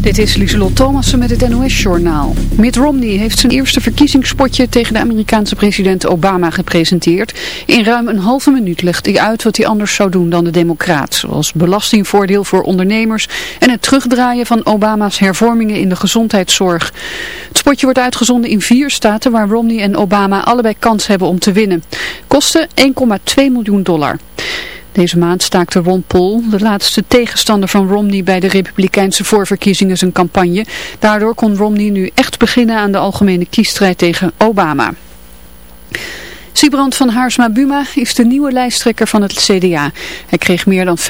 Dit is Lieselot Thomassen met het NOS-journaal. Mitt Romney heeft zijn eerste verkiezingspotje tegen de Amerikaanse president Obama gepresenteerd. In ruim een halve minuut legt hij uit wat hij anders zou doen dan de democraat. Zoals belastingvoordeel voor ondernemers en het terugdraaien van Obama's hervormingen in de gezondheidszorg. Het spotje wordt uitgezonden in vier staten waar Romney en Obama allebei kans hebben om te winnen. Kosten 1,2 miljoen dollar. Deze maand staakte Ron Paul, de laatste tegenstander van Romney bij de Republikeinse voorverkiezingen, zijn campagne. Daardoor kon Romney nu echt beginnen aan de algemene kiesstrijd tegen Obama. Sibrand van Haarsma-Buma is de nieuwe lijsttrekker van het CDA. Hij kreeg meer dan 50%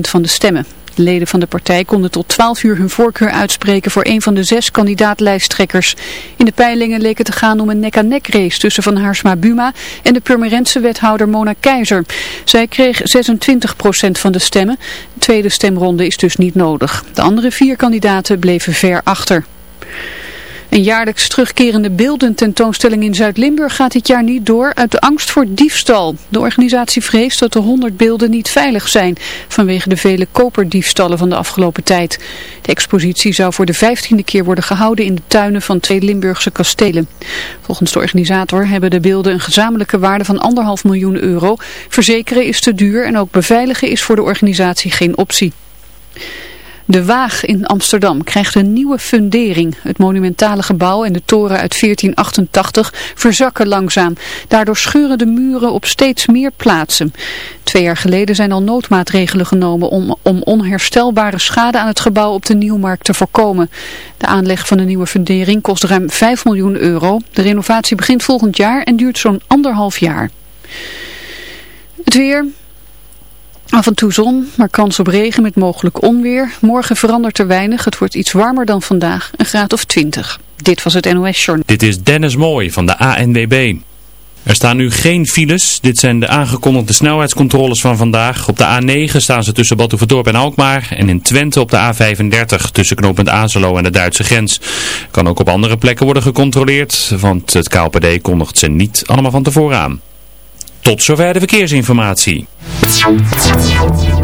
van de stemmen. De leden van de partij konden tot 12 uur hun voorkeur uitspreken voor een van de zes kandidaatlijsttrekkers. In de peilingen leek het te gaan om een nek-aan-nek race tussen Van Haarsma Buma en de Purmerendse wethouder Mona Keizer. Zij kreeg 26% van de stemmen. De tweede stemronde is dus niet nodig. De andere vier kandidaten bleven ver achter. Een jaarlijks terugkerende beeldententoonstelling in Zuid-Limburg gaat dit jaar niet door uit de angst voor diefstal. De organisatie vreest dat de 100 beelden niet veilig zijn vanwege de vele koperdiefstallen van de afgelopen tijd. De expositie zou voor de vijftiende keer worden gehouden in de tuinen van twee Limburgse kastelen. Volgens de organisator hebben de beelden een gezamenlijke waarde van anderhalf miljoen euro. Verzekeren is te duur en ook beveiligen is voor de organisatie geen optie. De Waag in Amsterdam krijgt een nieuwe fundering. Het monumentale gebouw en de toren uit 1488 verzakken langzaam. Daardoor scheuren de muren op steeds meer plaatsen. Twee jaar geleden zijn al noodmaatregelen genomen om, om onherstelbare schade aan het gebouw op de Nieuwmarkt te voorkomen. De aanleg van de nieuwe fundering kost ruim 5 miljoen euro. De renovatie begint volgend jaar en duurt zo'n anderhalf jaar. Het weer... Af en toe zon, maar kans op regen met mogelijk onweer. Morgen verandert er weinig. Het wordt iets warmer dan vandaag, een graad of 20. Dit was het NOS Journal. Dit is Dennis Mooij van de ANWB. Er staan nu geen files. Dit zijn de aangekondigde snelheidscontroles van vandaag. Op de A9 staan ze tussen Batuverdorp en Alkmaar. En in Twente op de A35 tussen knooppunt Azelo en de Duitse grens. Kan ook op andere plekken worden gecontroleerd. Want het KLPD kondigt ze niet allemaal van tevoren aan. Tot zover de verkeersinformatie. Thank you.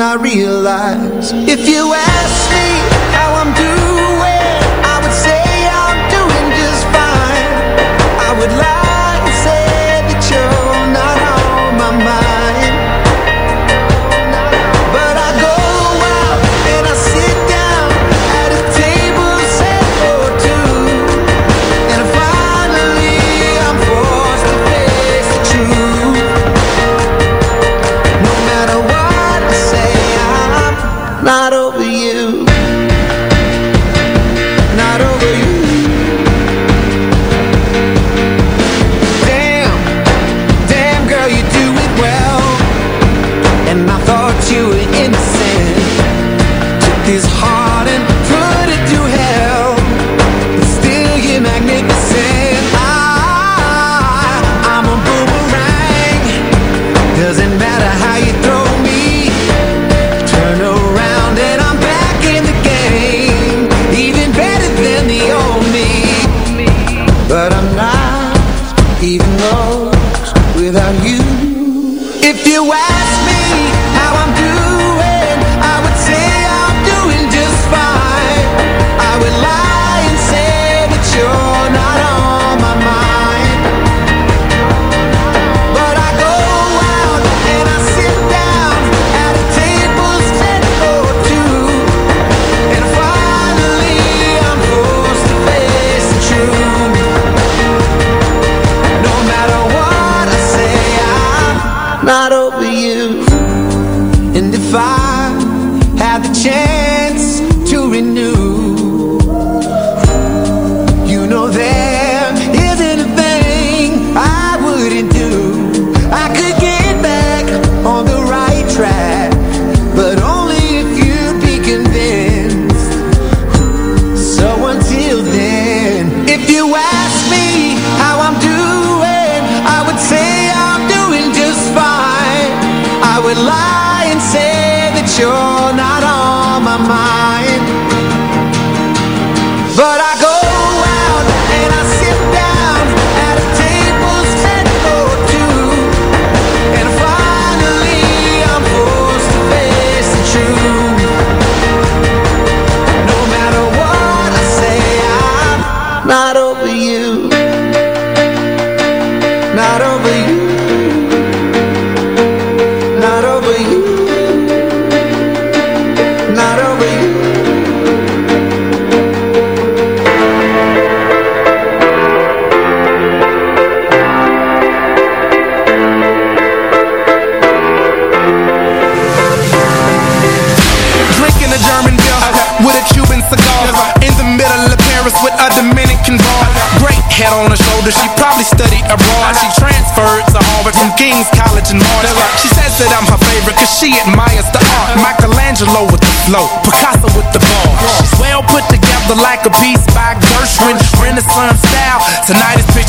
I realize if you over you, not over. Tonight is picture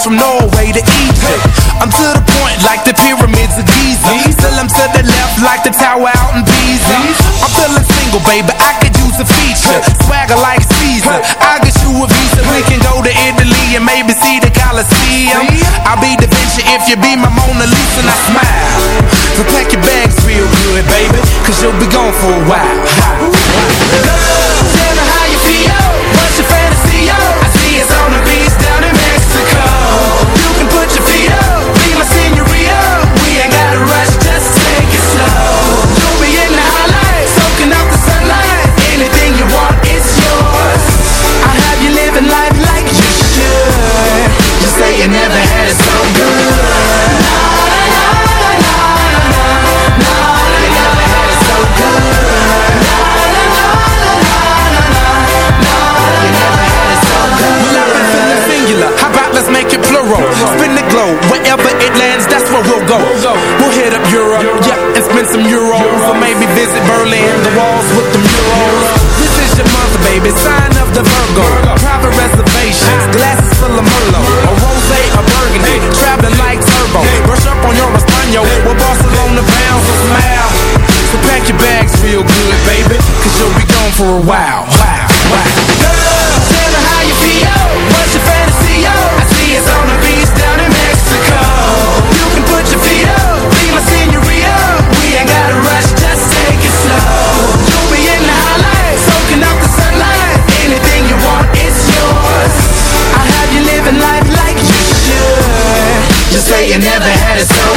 from Norway to Egypt. I'm to the point like the pyramids of Giza. Still I'm to the left like the tower out in Pisa. I'm feeling single, baby. I could use a feature. Swagger like Caesar. I get you a visa. We can go to Italy and maybe see the Colosseum. I'll be the venture if you be my Mona Lisa and I smile. So pack your bags real good, baby. Cause you'll be gone for a while. wherever it lands, that's where we'll go. We'll hit up Europe, yeah, and spend some euros. Or maybe visit Berlin, the walls with the murals. This is your month, baby, sign of the Virgo. Private reservations, glasses full of Merlot. A rosé, a burgundy, traveling like turbo. Brush up on your Espano, we're Barcelona bound, so smile. So pack your bags feel good, baby, cause you'll be gone for a while. Say you never had it so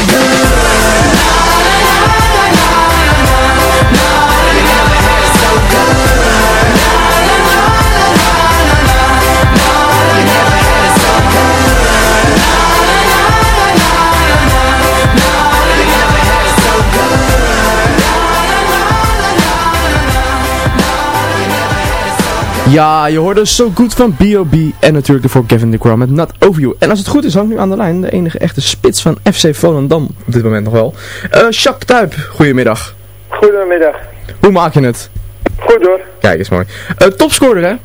Ja, je hoorde So Good van B.O.B. en natuurlijk voor Kevin DeGrom met Not Over You. En als het goed is, hangt nu aan de lijn de enige echte spits van FC Volendam op dit moment nog wel. Eh Jacques Tuip, goedemiddag. Goedemiddag. Hoe maak je het? Goed hoor. Kijk eens mooi. Eh topscorer hè?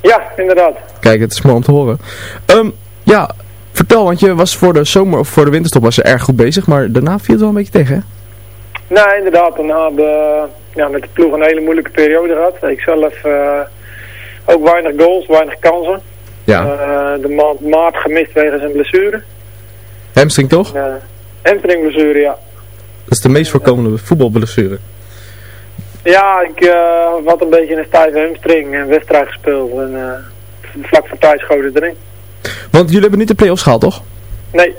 Ja, inderdaad. Kijk, het is mooi om te horen. Ehm, ja, vertel, want je was voor de zomer of voor de winterstop was je erg goed bezig, maar daarna viel het wel een beetje tegen hè? Nou, inderdaad. Daarna hebben we ja, met de ploeg een hele moeilijke periode gehad. Ik zelf eh, ook weinig goals, weinig kansen. Ja. Eh, de maand maart gemist wegens een blessure. Hamstring toch? Uh, hamstringblessure, ja. Dat is de meest voorkomende voetbalblessure. Ja, ik eh, had een beetje een stijve hamstring en wedstrijd gespeeld. En eh, vlak voor tijd schoot het erin. Want jullie hebben niet de play-offs gehaald, toch? Nee.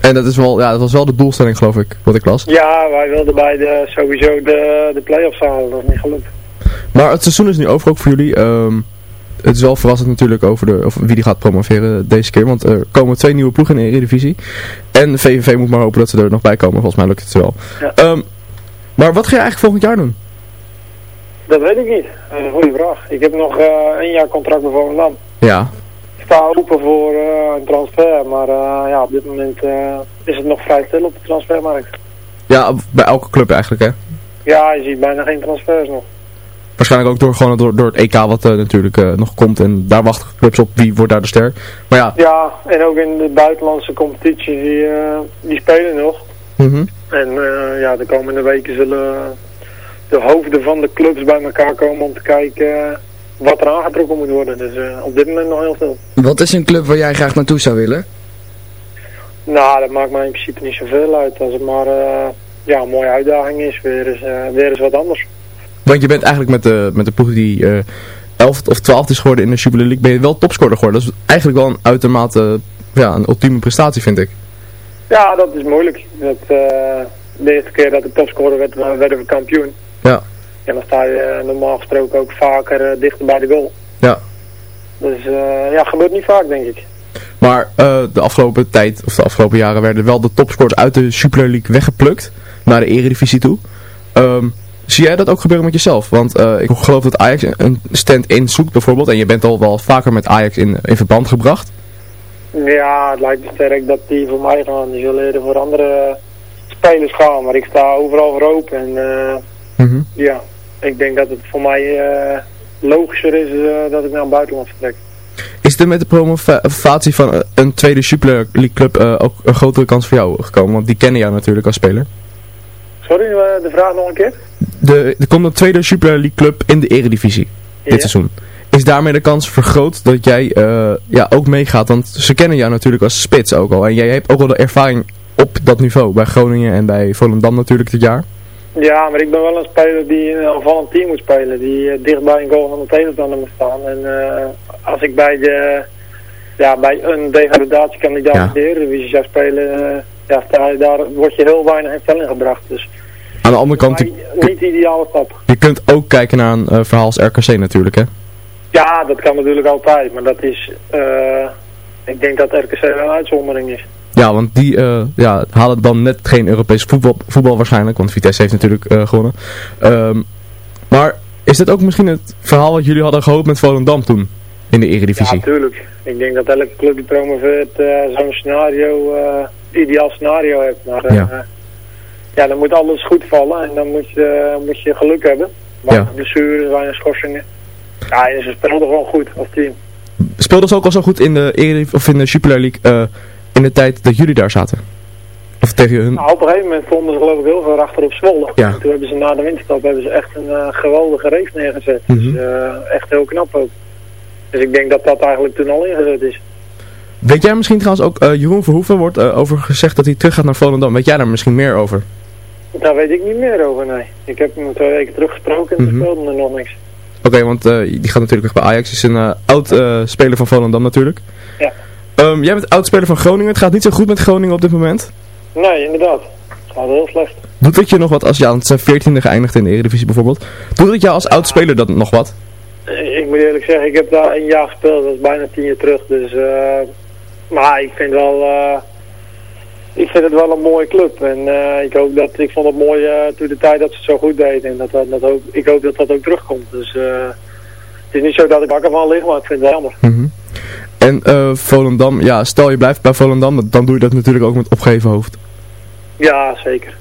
En dat, is wel, ja, dat was wel de doelstelling, geloof ik, wat ik las. Ja, wij wilden bij de, sowieso de, de play-offs halen. Dat is niet gelukt. Maar het seizoen is nu over ook voor jullie. Ehm, het is wel verrassend natuurlijk over de, of wie die gaat promoveren deze keer. Want er komen twee nieuwe ploegen in de Eredivisie. En VVV moet maar hopen dat ze er nog bij komen. Volgens mij lukt het wel. Ja. Ehm, maar wat ga je eigenlijk volgend jaar doen? Dat weet ik niet. Een goede vraag. Ik heb nog eh één jaar contract bij Volendam. Ja. Ik sta open voor eh, een transfer, maar eh, ja, op dit moment is het nog vrij stil op de transfermarkt. Ja, bij elke club eigenlijk hè. Ja, je ziet bijna geen transfers nog. Waarschijnlijk ook door, gewoon door, door het EK wat eh, natuurlijk eh, nog komt. En daar wachten clubs op wie wordt daar de ster. Maar ja. Ja, en ook in de buitenlandse competitie, die, eh, die spelen nog. mhm. En eh, ja, de komende weken zullen de hoofden van de clubs bij elkaar komen om te kijken wat er aangetrokken moet worden. Dus eh, op dit moment nog heel veel. Wat is een club waar jij graag naartoe zou willen? Nou, dat maakt mij in principe niet zoveel uit. Als het maar eh, ja, een mooie uitdaging is, weer eens, eh, weer eens wat anders. Want je bent eigenlijk met de, met de ploeg die eh 11 of 12 is geworden in de Jubilee League, ben je wel topscorer geworden. Dat is eigenlijk wel een uitermate, ja, een ultieme prestatie vind ik. Ja, dat is moeilijk. Dat, eh, de eerste keer dat ik topscorer werd, werden we kampioen. Ja. En dan sta je eh, normaal gesproken ook vaker eh, dichter bij de goal. Ja. Dus eh, ja, gebeurt niet vaak, denk ik. Maar eh, de afgelopen tijd, of de afgelopen jaren, werden wel de topscorers uit de Jupiler League weggeplukt naar de Eredivisie toe. Ehm, zie jij dat ook gebeuren met jezelf? Want eh, ik geloof dat Ajax een stand-in zoekt bijvoorbeeld. En je bent al wel vaker met Ajax in, in verband gebracht. Ja, het lijkt me sterk dat die voor mij gaan. Die zullen eerder voor andere spelers gaan. Maar ik sta overal voor open. En eh, Mhm. ja, ik denk dat het voor mij eh, logischer is dat ik naar het buitenland vertrek. Is er met de promovatie van een tweede Jupiler League club ook een grotere kans voor jou gekomen? Want die kennen jou natuurlijk als speler. Sorry, de vraag nog een keer? De, er komt een tweede Jupiler League club in de Eredivisie Ja. dit seizoen. Is daarmee de kans vergroot dat jij eh, ja, ook meegaat? Want ze kennen jou natuurlijk als spits ook al. En jij hebt ook al de ervaring op dat niveau. Bij Groningen en bij Volendam natuurlijk dit jaar. Ja, maar ik ben wel een speler die in een aanvallend team moet spelen. Die eh, dicht bij een goal van de tegenstander moet staan. En eh, als ik bij, de, ja, bij een degradatiekandidaat Ja. in de Eredivisie zou spelen, eh, ja, je daar word je heel weinig in stelling gebracht. Dus Aan de andere kant, niet de ideale stap. je kunt ook kijken naar een eh, verhaal als RKC natuurlijk hè. Ja, dat kan natuurlijk altijd. Maar dat is, eh, ik denk dat RKC wel een uitzondering is. Ja, want die eh, ja, halen dan net geen Europees voetbal, voetbal waarschijnlijk. Want Vitesse heeft natuurlijk gewonnen. Ehm, maar is dit ook misschien het verhaal wat jullie hadden gehoopt met Volendam toen? In de Ja, Eredivisie? natuurlijk. Ik denk dat elke club die promoveert zo'n scenario, ideaal scenario heeft. Maar Ja. Ja. dan moet alles goed vallen en dan moet je, moet je geluk hebben. Weinig Ja. blessures, weinig schorsingen. Ja, en ze speelden gewoon goed als team. Speelden ze ook al zo goed in de, of in de Jupiler League eh, in de tijd dat jullie daar zaten? Of tegen hun? Nou, op een gegeven moment stonden ze geloof ik heel ver achter op Zwolle. Ja. En toen hebben ze na de winterstop hebben ze echt een eh, geweldige race neergezet. Mhm. Dus eh, echt heel knap ook. Dus ik denk dat dat eigenlijk toen al ingezet is. Weet jij misschien trouwens ook, eh, Jeroen Verhoeven wordt eh, over gezegd dat hij terug gaat naar Volendam. Weet jij daar misschien meer over? Daar weet ik niet meer over, nee. Ik heb hem twee weken teruggesproken en Mhm. toen speelde er nog niks. Oké, want eh, die gaat natuurlijk weg bij Ajax. Is een oud speler van Volendam natuurlijk. Ja. Ehm, jij bent oud speler van Groningen. Het gaat niet zo goed met Groningen op dit moment. Nee, inderdaad. Het gaat heel slecht. Doet het je nog wat als je aan het 14e geëindigd in de Eredivisie bijvoorbeeld? Doet het jou als oud speler dat nog wat? Ik moet eerlijk zeggen, ik heb daar een jaar gespeeld, dat is bijna tien jaar terug. Dus, maar ik vind wel, eh, ik vind het wel een mooie club. En eh, ik, hoop dat, ik vond het mooi eh, toen de tijd dat ze het zo goed deden. En dat, dat, dat ook, ik hoop dat dat ook terugkomt. Dus het is niet zo dat ik wakker van lig, maar ik vind het wel jammer. Mhm. En eh, Volendam, ja, stel je blijft bij Volendam, dan doe je dat natuurlijk ook met opgeheven hoofd. Ja, zeker.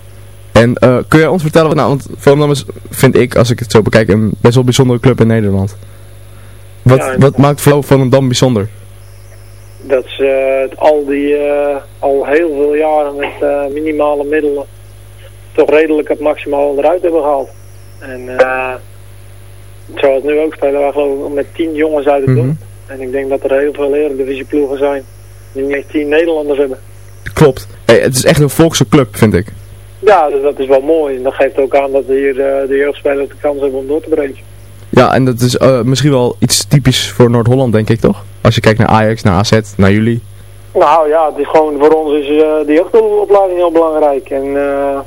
En kun jij ons vertellen, nou, want Volendam is, vind ik, als ik het zo bekijk, een best wel bijzondere club in Nederland. Wat, Ja, wat maakt Vo- Volendam bijzonder? Dat ze eh, het al die, eh, al heel veel jaren met eh, minimale middelen toch redelijk het maximaal eruit hebben gehaald. En zoals nu ook spelen wij geloof ik met tien jongens uit het Mhm. dorp. En ik denk dat er heel veel eredivisieploegen zijn die niet eens tien Nederlanders hebben. Klopt. Hey, het is echt een volkse club, vind ik. Ja, dus dat is wel mooi. En dat geeft ook aan dat hier eh, de jeugdspelers de kans hebben om door te breken. Ja, en dat is misschien wel iets typisch voor Noord-Holland, denk ik, toch? Als je kijkt naar Ajax, naar AZ, naar jullie. Nou ja, het is gewoon, voor ons is eh de jeugdopleiding heel belangrijk. En eh,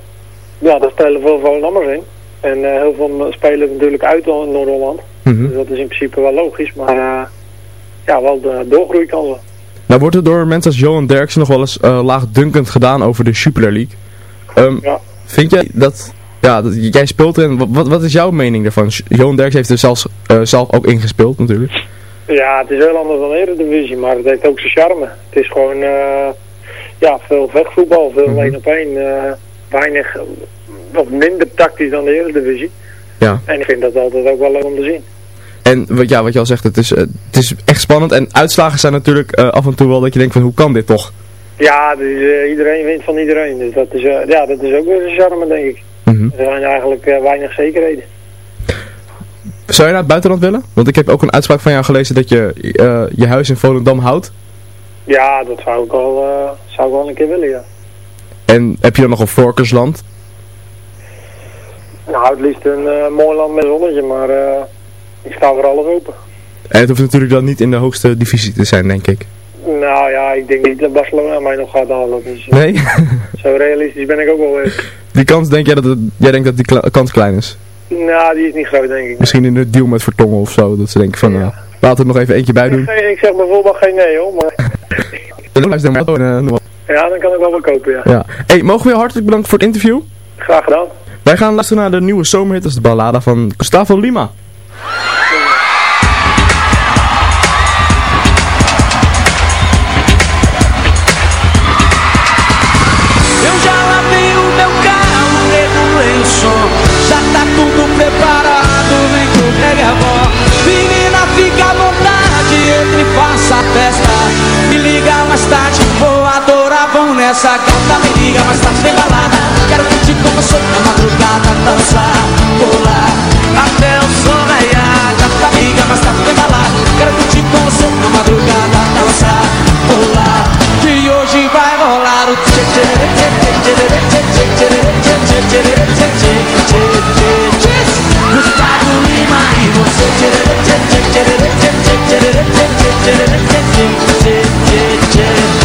ja, daar spelen veel Volendammers in. En eh, heel veel spelen natuurlijk uit in Noord-Holland. Mhm. Dus dat is in principe wel logisch. Maar eh, ja, wel de doorgroeikansen. Nou wordt er door mensen als Johan Derksen nog wel eens eh, laagdunkend gedaan over de Jupiler League. Ehm, Ja. Vind jij dat, ja, dat jij speelt en wat- wat, is jouw mening daarvan? Johan Derksen heeft er zelfs, zelf ook ingespeeld natuurlijk. Ja, het is heel anders dan Eredivisie, maar het heeft ook zijn charme. Het is gewoon eh, ja, veel vechtvoetbal, veel één op één. eh, weinig, wat minder tactisch dan de Eredivisie. Ja. En ik vind dat altijd ook wel leuk om te zien. En wat, ja, wat je al zegt, het is, eh, het is echt spannend en uitslagen zijn natuurlijk af en toe wel dat je denkt van hoe kan dit toch? Ja, dus, iedereen wint van iedereen. Dus dat is, ja, dat is ook weer een charme, denk ik. Mhm. Er zijn eigenlijk weinig zekerheden. Zou je naar het buitenland willen? Want ik heb ook een uitspraak van jou gelezen dat je eh, je huis in Volendam houdt. Ja, dat zou ik wel, eh, zou ik wel een keer willen, ja. En heb je dan nog een voorkeursland? Nou, het liefst een eh, mooi land met zonnetje, maar ik sta voor alles open. En het hoeft natuurlijk dan niet in de hoogste divisie te zijn, denk ik. Nou ja, ik denk niet dat Barcelona mij nog gaat halen. Dus, Nee? Zo realistisch ben ik ook wel die kans, denk jij dat, het, jij denkt dat die kans klein is? Nou, die is niet groot, denk ik. Misschien in de deal met Vertongen of zo, dat ze denken van, nou, laten we er nog even eentje bij doen. Ik, ik zeg bijvoorbeeld geen nee hoor, maar eh, maar. ja, dan kan ik wel wel kopen, ja. Ja. Hey, mogen we je hartelijk bedanken voor het interview? Graag gedaan. Wij gaan luisteren naar de nieuwe zomerhit, dat is de ballada van Gustavo Lima. Tarde, vou adorar, vão nessa gata Me liga mais tarde, tem balada Quero curtir com você na madrugada Dançar, pular, até o sol raiar Gata, me liga mais tarde, tem balada Quero curtir com você na madrugada Dançar, pular, que hoje vai rolar o tchê tchê tchê tchê tchê tchê tchê tchê tchê tchê tchê tchê Gustavo Lima e você tchê tchê tchê tchê tchê tchê Yeah, yeah, yeah.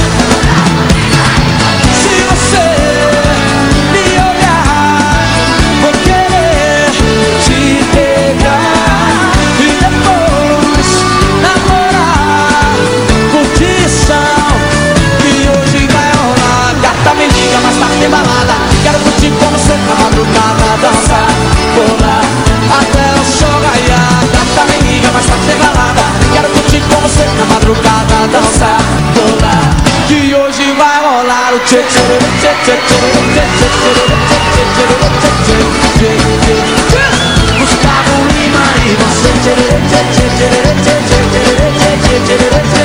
dançar, pular Que hoje vai rolar o tchê tchê tchê tchê tchê tchê Gustavo e você tchê tchê tchê tchê tchê tchê tchê tchê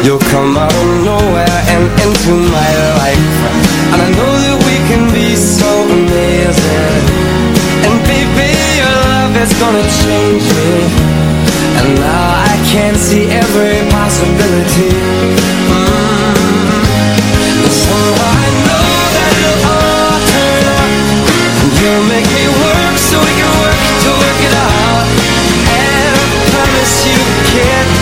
You'll come out of nowhere and into my life. And I know that we can be so amazing. And baby, your love is gonna change me. And now I can see every possibility. Mm. Somehow I know that it'll all turn out You'll make me work so we can work to work it out. And I promise you, kid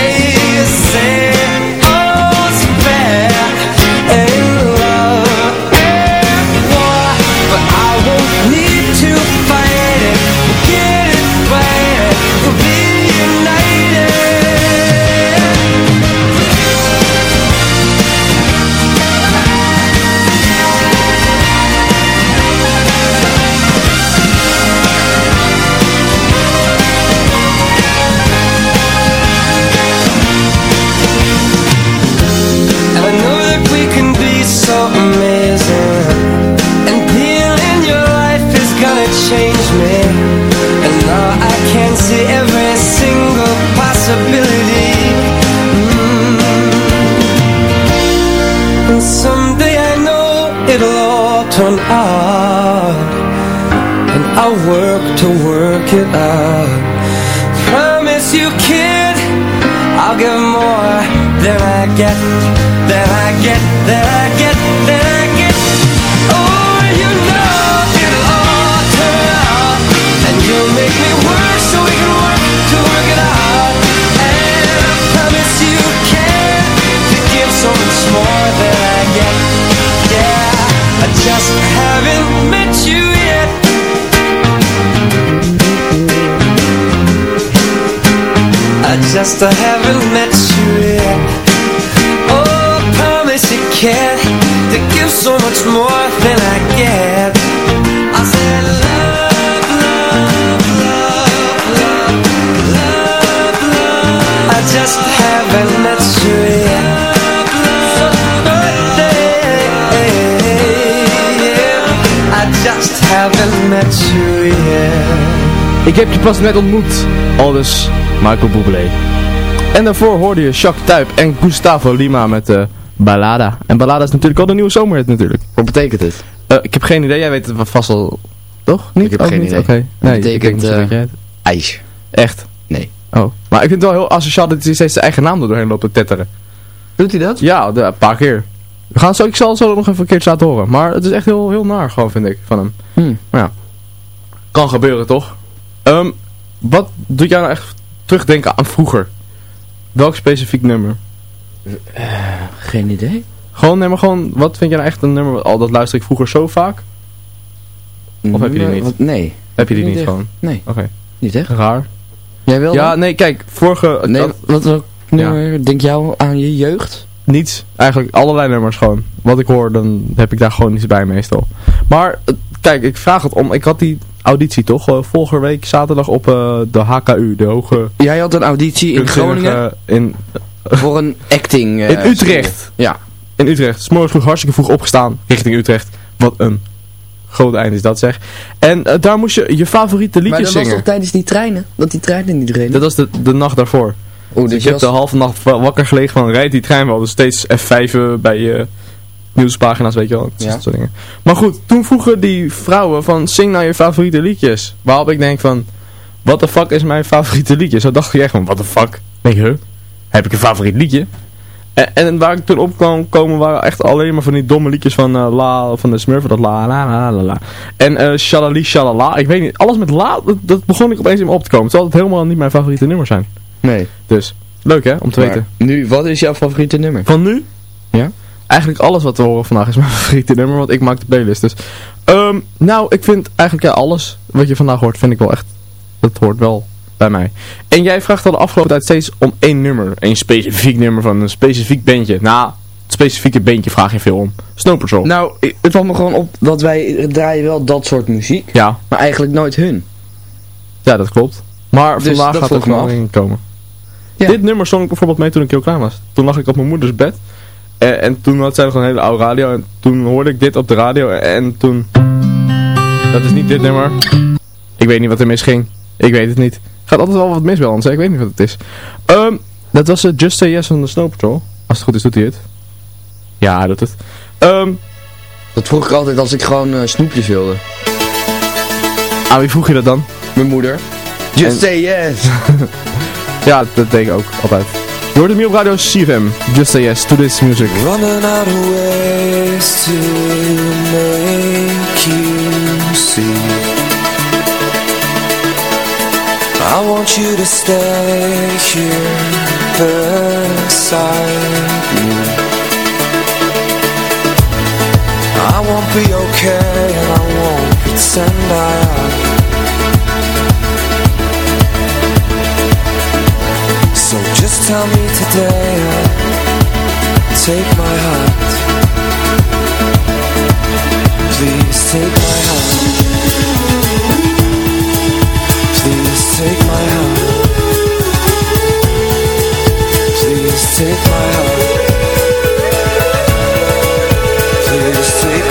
I haven't met you yet. Oh, I promise you can To give so much more than I get. I said love, love, love, love, love, love. I just haven't met you yet. I just haven't met you yet. Ik heb je pas net ontmoet, aldus Michael Bublé. En daarvoor hoorde je Jacques Tuyp en Gustavo Lima met uh, Ballada. En Ballada is natuurlijk al de nieuwe zomerhit natuurlijk. Wat betekent het? Uh, ik heb geen idee, jij weet het vast al, toch? Niet? Ik heb Ook geen niet? idee. Oké. Het Nee, betekent, ik eh, dat jij het- IJs. Echt? Nee. Oh. Maar ik vind het wel heel asociaal dat hij steeds zijn eigen naam er doorheen loopt te tetteren. Doet hij dat? Ja, de- een paar keer. We gaan zo, ik zal het zo nog even een keertje laten horen. Maar het is echt heel, heel naar gewoon, vind ik, van hem. Hmm. Maar ja, kan gebeuren toch? Ehm, wat doet jou nou echt terugdenken aan vroeger? Welk specifiek nummer? Geen idee. Gewoon, nee, maar gewoon, wat vind jij nou echt een nummer? Al dat luister ik vroeger zo vaak. Of heb je die niet? wat- Nee. Heb je die niet gewoon? Nee. Oké. Niet echt. Raar. Jij wel? Ja, dan? nee, kijk, vorige... Nee, dat- wat ook nummer denk jou aan je jeugd? Niets. Eigenlijk allerlei nummers gewoon. Wat ik hoor, dan heb ik daar gewoon niets bij meestal. Maar, eh, kijk, ik vraag het om. Ik had die auditie toch? eh, vorige week zaterdag op eh, de HKU, de Hoge... Jij had een auditie in Groningen In, voor een acting... eh, in Utrecht. school. Ja. In Utrecht. S'morgens vroeg hartstikke vroeg opgestaan richting Utrecht. Wat een groot eind is dat zeg. En daar moest je je favoriete Maar liedjes dat was zingen. toch tijdens die treinen? Dat die treinen niet reden? Dat was de, de nacht daarvoor. Oeh, Dus dus je heb was... de halve nacht wa- wakker gelegen van rijdt die trein wel. Dus steeds F5 eh, bij je nieuwspagina's, weet je wel. Dat soort dingen. Maar goed, toen vroegen die vrouwen van zing nou je favoriete liedjes. Waarop ik denk van, what the fuck is mijn favoriete liedje? Zo dacht ik echt van, what the fuck? Nee, huh? Heb ik een favoriet liedje? En, en waar ik toen op kwam komen waren echt alleen maar van die domme liedjes van eh, La, van de Smurfen, dat La La La La La. En eh Shalali Shalala, ik weet niet, alles met La, dat, dat begon ik opeens in me op te komen. Terwijl het helemaal niet mijn favoriete nummers zijn. Nee. Dus, leuk hè, om te Maar weten. Nu, wat is jouw favoriete nummer? Van nu? Ja? Eigenlijk alles wat we horen vandaag is mijn favoriete nummer, want ik maak de playlist. Dus, Ehm, nou, ik vind eigenlijk ja, alles wat je vandaag hoort, vind ik wel echt, dat hoort wel bij mij. En jij vraagt al de afgelopen tijd steeds om één nummer, één specifiek nummer van een specifiek bandje. Nou, het specifieke bandje vraag je veel om. Snow Patrol. Nou, het valt me gewoon op dat wij draaien wel dat soort muziek, Ja, maar eigenlijk nooit hun. ja, dat klopt. Maar Dus vandaag gaat er af. verandering komen. Ja. Dit nummer zong ik bijvoorbeeld mee toen ik heel klein was. Toen lag ik op mijn moeders bed. En, en toen had zij nog een hele oude radio. En toen hoorde ik dit op de radio. En toen... Dat is niet dit nummer. Ik weet niet wat er misging. Ik weet het niet. Gaat altijd wel wat mis bij ons. hè? Ik weet niet wat het is. Ehm, dat was eh, Just Say Yes van de Snow Patrol. Als het goed is doet hij het. Ja, hij doet het. Ehm, Dat vroeg ik altijd als ik gewoon eh, snoepjes wilde. aan wie vroeg je dat dan? Mijn moeder. Just En- say yes. Ja, dat deed ik ook. Altijd. Je hoort op radio CFM. Just Say Yes to this music. Running out of ways to make you see. I want you to stay here beside me. I won't be okay and I won't pretend I. tell me today. Take my hand. Please take my hand. Please take my hand. Please take my hand. Please take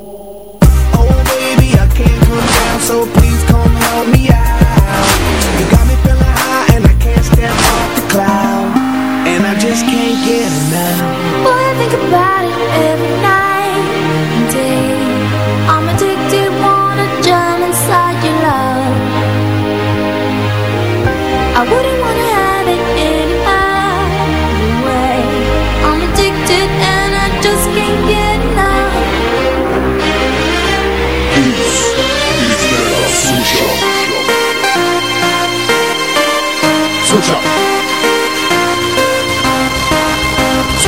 So please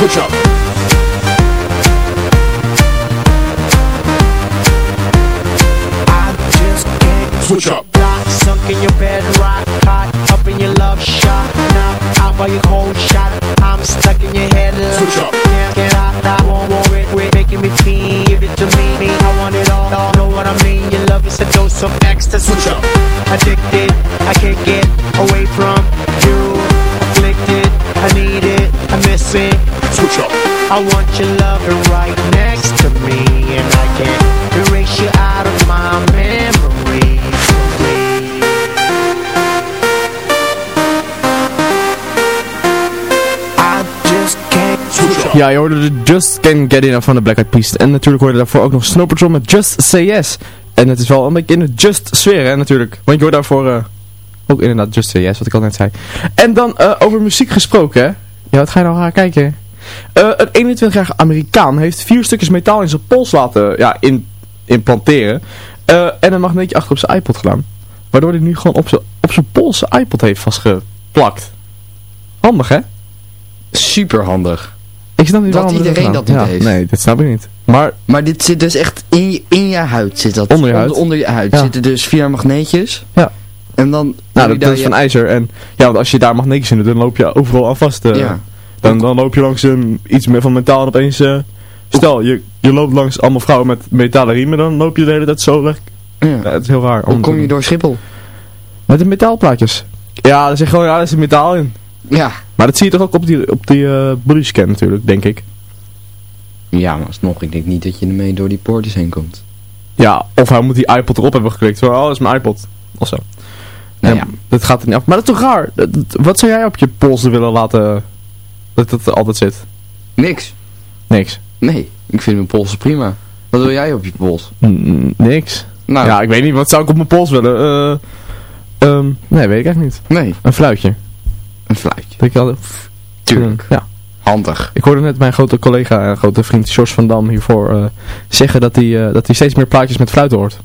Switch up. I just can't Switch up. Block, sunk in your bed, rock hot, up in your love shot. Now out by your cold shot, I'm stuck in your head. Switch up. Can't get out, I won't worry, quit making me feel. Give it to me, I want it all, all. Know what I mean? Your love is a dose of ecstasy. Switch up. Addicted, I can't get I want right next to me, and I can't you out of my memory. Ja, je hoorde de Just Can't Get van de Black Eyed Peas. En natuurlijk hoorde daarvoor ook nog Snow Patrol met Just Say Yes. En het is wel een beetje in de Just sfeer, hè, natuurlijk. Want je hoort daarvoor eh, ook inderdaad Just Say Yes, wat ik al net zei. En dan eh, over muziek gesproken, hè. Ja, wat ga je nou gaan kijken? Eh, een 21-jarige Amerikaan heeft vier stukjes metaal in zijn pols laten ja, in, implanteren. Eh, en een magneetje achter op zijn iPod gedaan. Waardoor hij nu gewoon op zijn, op zijn pols zijn iPod heeft vastgeplakt. Handig, hè? Super handig. Ik snap niet Dat waarom iedereen dat niet ja, heeft. Nee, dat snap ik niet. Maar Maar dit zit dus echt in je, in je huid zit dat. Onder je huid? Onder, je huid Ja. zitten dus vier magneetjes. Ja. En dan... nou, dat, is je- van ijzer. En ja, want als je daar magneetjes in doet, dan loop je overal aan vast. eh. Ja. Dan, dan loop je langs een, iets meer van metaal en opeens... eh, stel, je, je loopt langs allemaal vrouwen met metalen riemen, dan loop je de hele tijd zo weg. Ja. Ja, het is heel raar. Hoe kom je door Schiphol? Met de metaalplaatjes. Ja, dan zeg je gewoon, ja, er zit metaal in. Ja. Maar dat zie je toch ook op die, op die eh bodyscan natuurlijk, denk ik. Ja, maar alsnog, ik denk niet dat je ermee door die poortjes heen komt. Ja, of hij moet die iPod erop hebben geklikt. Van, oh, dat is mijn iPod. Of zo. Nou Ja, ja. Dat gaat er niet af. Maar dat is toch raar? Dat- dat- wat zou jij op je polsen willen laten... Dat dat er altijd zit? Niks. Niks. Nee, ik vind mijn polsen prima. Wat wil jij op je pols? Mm, niks. Nou, Ja, ik weet niet. Wat zou ik op mijn pols willen? Eh, ehm, nee, weet ik echt niet. nee, Een fluitje. een fluitje. Dat ik altijd... Tuurlijk. Ja. Handig. Ik hoorde net mijn grote collega en grote vriend George van Dam hiervoor eh, zeggen dat hij, eh, dat hij steeds meer plaatjes met fluiten hoort.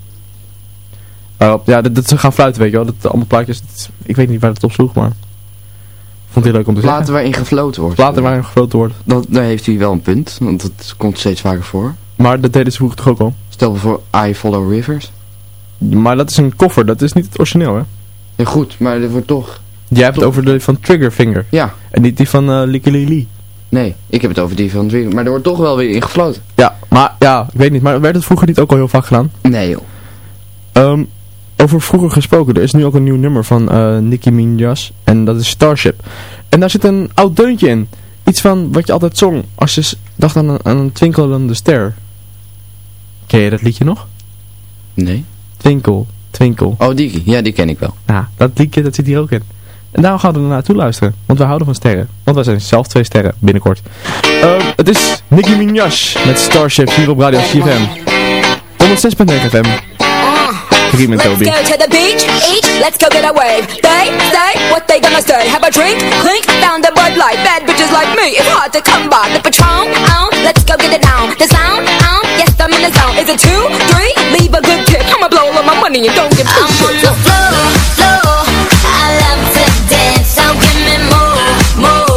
Ja, dat, dat ze gaan fluiten, weet je wel. Dat allemaal plaatjes, dat- ik weet niet waar het op sloeg, maar... Vond hij leuk om te Platen zeggen. waarin gefloten wordt. Platen waarin gefloten wordt. Dat, daar heeft hij wel een punt, want dat komt steeds vaker voor. Maar dat deden ze vroeger toch ook al? Stel voor I Follow Rivers. Maar dat is een koffer, dat is niet het origineel, hè? Ja goed, maar er wordt toch... Jij hebt het over de van Triggerfinger. Ja. En niet die van uh. Nee, ik heb het over die van Trigger, maar er wordt toch wel weer in gefloten. Ja, maar ja, ik weet niet. Maar werd het vroeger niet ook al heel vaak gedaan? Nee joh. Ehm, over vroeger gesproken, er is nu ook een nieuw nummer van eh Nicki Minaj. En dat is Starship. En daar zit een oud deuntje in. Iets van wat je altijd zong als je dacht aan een, aan een twinkelende ster. Ken je dat liedje nog? Nee. Twinkel, twinkel. Oh, die, ja, die ken ik wel. Nou, dat liedje, dat zit hier ook in. En daarom gaan we er naartoe luisteren. Want we houden van sterren. Want wij zijn zelf twee sterren, binnenkort. Ehm, het is Nicki Minaj met Starship hier op Radio CFM. 106.9 FM. Riem en Let's Toby. go to the beach, eat, let's go get a wave. They say what they gonna say. Have a drink, clink, found a Bud Light. Bad bitches like me, it's hard to come by. The Patron, on, let's go get it down. The sound, on, yes I'm in the zone. Is it two, three? Leave a good tip. I'ma blow all of my money and don't give two I'm on the floor, floor. I love to dance, so give me more, more.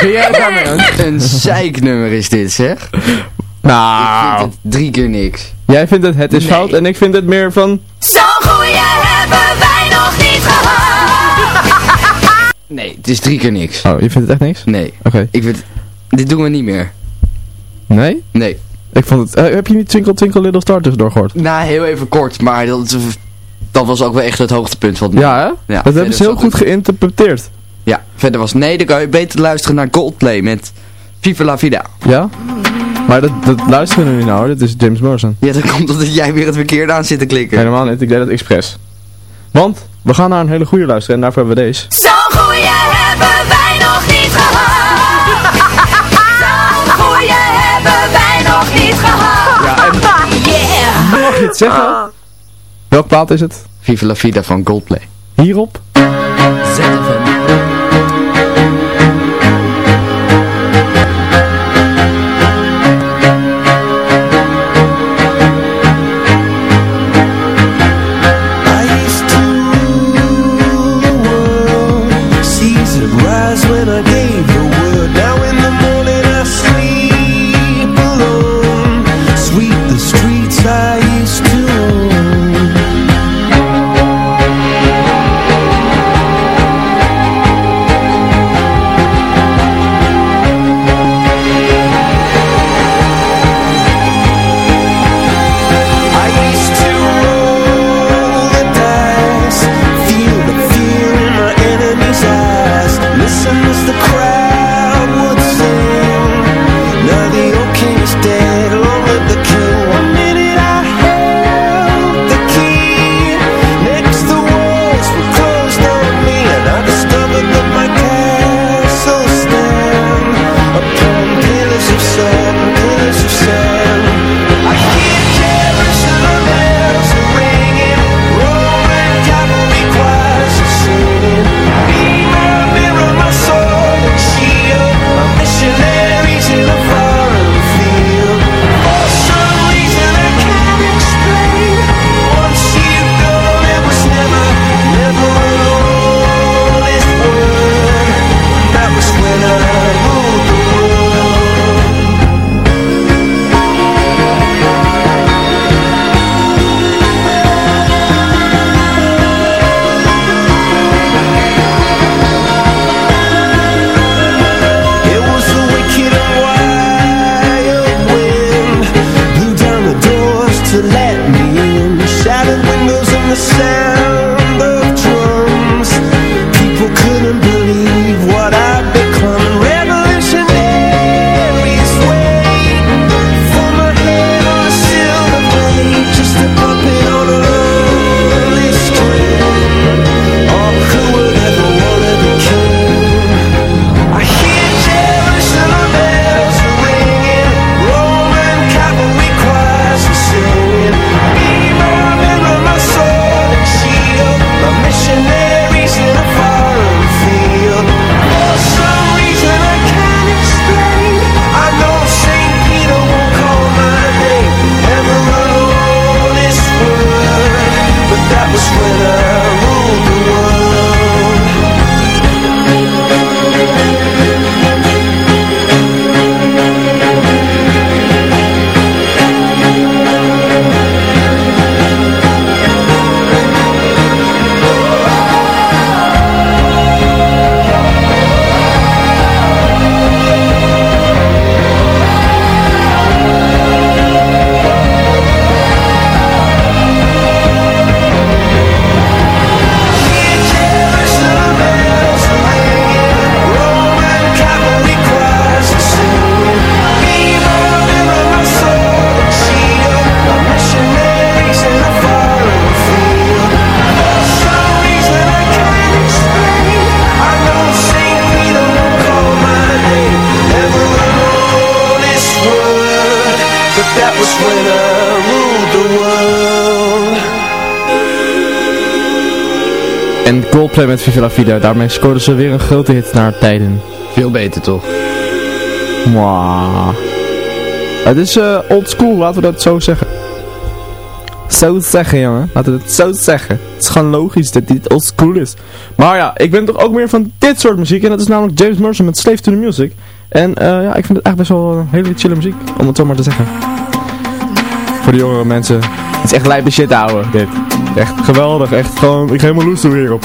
Ben jij het daarmee eens? Een zeiknummer is dit, zeg. Nou. Ik vind het drie keer niks. Jij vindt het het is Nee. fout en ik vind het meer van... Zo'n goeie hebben wij nog niet gehad! Nee, het is drie keer niks. Oh, je vindt het echt niks? Nee. Oké. Ik vind... Dit doen we niet meer. Nee? Nee. Ik vond het... eh, heb je niet Twinkle Twinkle Little Star tussendoor gehoord? Nou, heel even kort, maar dat dat was ook wel echt het hoogtepunt van het Ja, hè? Ja, dat hebben ze heel goed geïnterpreteerd. Ja, verder was nee, dan kan je beter luisteren naar Coldplay met Viva la Vida. Ja? Maar dat, dat luisteren we nu niet naar hoor, dit is James Morrison. Ja, dat komt omdat jij weer het verkeerde aan zit te klikken. Helemaal niet, ik deed dat expres. Want, we gaan naar een hele goede luisteren en daarvoor hebben we deze. Zo'n goeie hebben wij nog niet gehad. Zo'n goeie hebben wij nog niet gehad. Ja, en- Yeah. Mag je het zeggen? Welk plaat is het? Viva la Vida van Coldplay. Hierop? 2 met Viva La Vida. Daarmee scoorden ze weer een grote hit naar tijden. Veel beter toch? Mwah. Het is uh, old school, laten we dat zo zeggen. Zo zeggen, jongen. Laten we het zo zeggen. Het is gewoon logisch dat dit old school is. Maar ja, ik ben toch ook meer van dit soort muziek. En dat is namelijk James Mercer met Slave to the Music. En eh, ja, ik vind het echt best wel een hele chille muziek. Om het zo maar te zeggen. Voor de jongere mensen. Het is echt lijpe shit, ouwe. Dit. Echt geweldig. Echt gewoon, ik ga helemaal loes er weer op.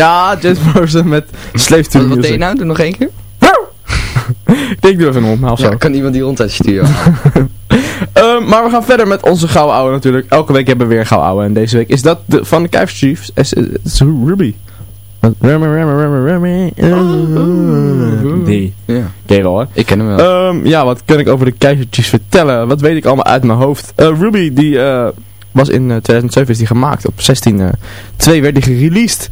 Ja, James Morrison met Slave to Wat, wat Music. deed je nou? Doe nog één keer? Ik doe even een omhaal zo. Ja, kan iemand die hond uit studio Ehm, maar we gaan verder met onze gouden ouwe natuurlijk. Elke week hebben we weer gouden ouwe. En deze week is dat de, van de Keizer Chiefs. Is Ruby. Rummy, rummy, rummy, rummy. Die. Ja. Ken je wel, hè? Ik ken hem wel. Ehm, ja, wat kan ik over de Keizer Chiefs vertellen? Wat weet ik allemaal uit mijn hoofd? Eh, Ruby, die eh, was in eh, 2007 is die gemaakt. Op 16 eh 2 werd die gereleased.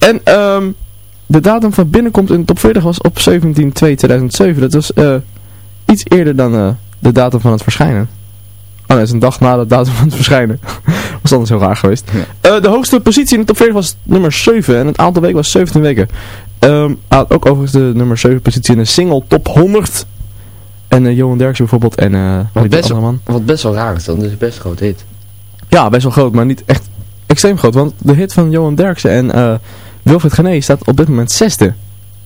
En ehm, de datum van binnenkomst in de top 40 was op 17 2 2007. Dat was eh, iets eerder dan eh, de datum van het verschijnen. Oh nee, is een dag na de datum van het verschijnen. was anders heel raar geweest. Eh, de hoogste positie in de top 40 was nummer 7. En het aantal weken was 17 weken. Ehm had ook overigens de nummer 7 positie in de single top 100. En Johan Derksen bijvoorbeeld. En eh Wat best, man? wat best wel raar is dan, is best een groot hit. Ja, best wel groot, maar niet echt extreem groot. Want de hit van Johan Derksen en Wilfried Gené staat op dit moment zesde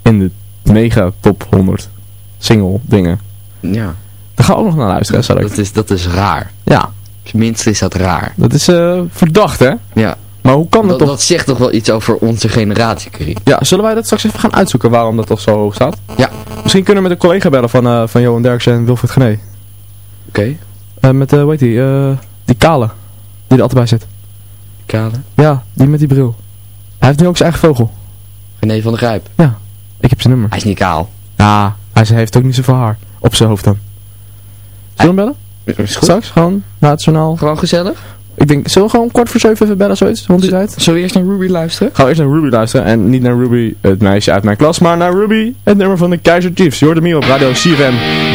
in de mega top 100 single dingen. Ja. Daar gaan we ook nog naar luisteren, zal ik. Dat is, dat is raar. Ja. Tenminste is dat raar. Dat is eh, verdacht, hè? Ja. Maar hoe kan dat, Dat, toch? dat zegt toch wel iets over onze generatie, Curry. Ja, zullen wij dat straks even gaan uitzoeken waarom dat toch zo hoog staat? Ja. Misschien kunnen we met een collega bellen van, eh, van Johan Derksen en Wilfried Gené. Oké. Eh, met, hoe heet die? eh, die kale. Die er altijd bij zit. Kale. Ja, die met die bril. Hij heeft nu ook zijn eigen vogel. René van der Grijp. Ja, ik heb zijn nummer. Hij is niet kaal. Ja, hij heeft ook niet zoveel haar. Op zijn hoofd dan. Zullen we hem bellen? Is goed. Straks, gewoon, na het journaal. Gewoon gezellig. Ik denk, zullen we gewoon kwart voor zeven even bellen, zoiets, rond die tijd? Zullen we eerst naar Ruby luisteren? Gaan we eerst naar Ruby luisteren. En niet naar Ruby, het meisje uit mijn klas, maar naar Ruby, het nummer van de Keizer Chiefs. Je hoort hem hier op Radio CFM.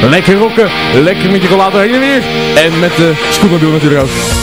Lekker rocken, lekker met je rollator heen en weer. En met de scootmobiel natuurlijk ook.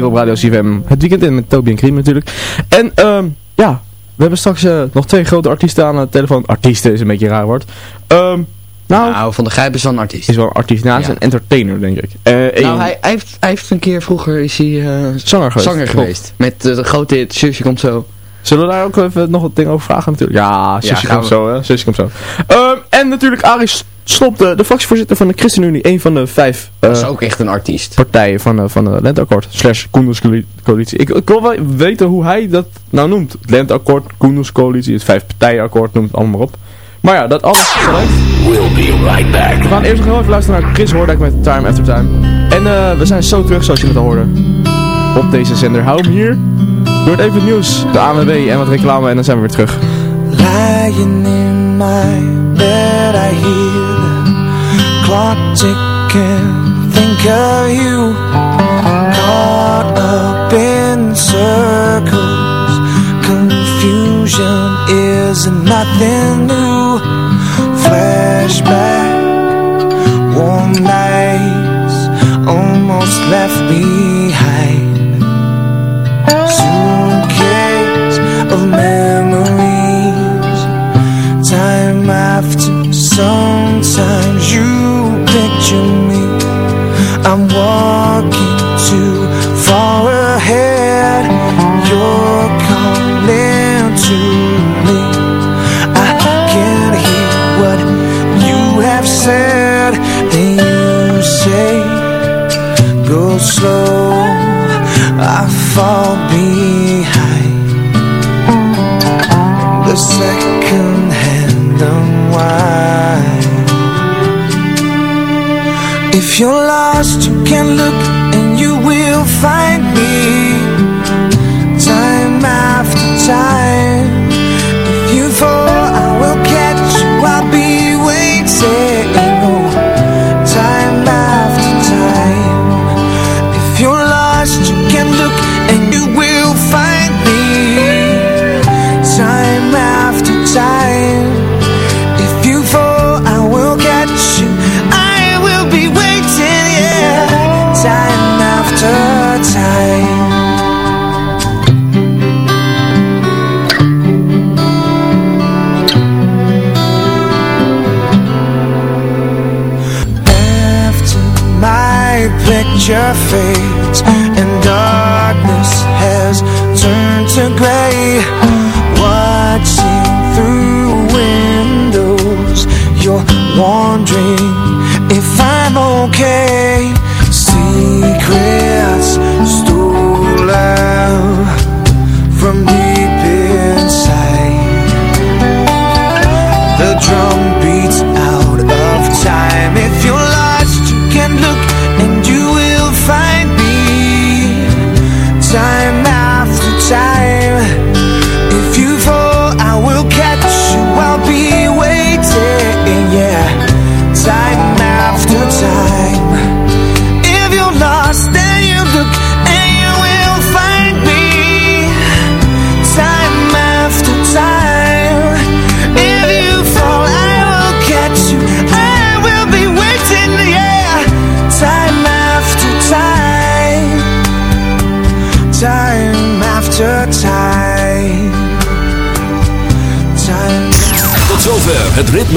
Hier op Radio CFM. Het weekend in met Toby en Kriem natuurlijk. En ehm ja, we hebben straks eh, nog twee grote artiesten aan de telefoon. Artiesten is een beetje een raar woord. Ehm nou, Nou, Van de Grijp is wel een artiest. is wel een artiest. Nou, hij is Ja. een entertainer, denk ik. Eh, Nou, hij, hij, heeft, hij heeft een keer vroeger is hij, eh, Zanger geweest. zanger geweest. Met de grote hit Zusje komt zo. Zullen we daar ook even nog wat dingen over vragen natuurlijk? Ja, zusje komt we. zo, hè. Zusje komt zo. Ehm, en natuurlijk Arie Slob, de, de fractievoorzitter van de ChristenUnie. Een van de vijf eh, Dat is ook echt een artiest. partijen van, eh, van de Lenteakkoord. Slash Koenderscoalitie. Ik, ik wil wel weten hoe hij dat nou noemt. Het Lenteakkoord, Koenderscoalitie, het vijfpartijenakkoord, noem het allemaal maar op. Maar ja, dat alles gelijk. We'll be right back. We gaan eerst nog heel even luisteren naar Chris Hoordijk met Time After Time. En eh, we zijn zo terug, zoals je net al hoorde. Op deze zender. Hou hem hier. Door het even het nieuws, de ANWB en wat reclame en dan zijn we weer terug. Lying in my bed, I hear clock ticking. Think of you, caught up in circles. Confusion is nothing new. Flashback, warm nights, almost left behind. Suitcase of memories Time after sometimes you picture me. I'm walking too far ahead. You're calling to me. I can't hear what you have said. And you say Go slow I fall behind. The second you're lost, you can look and you will find me. Time after time.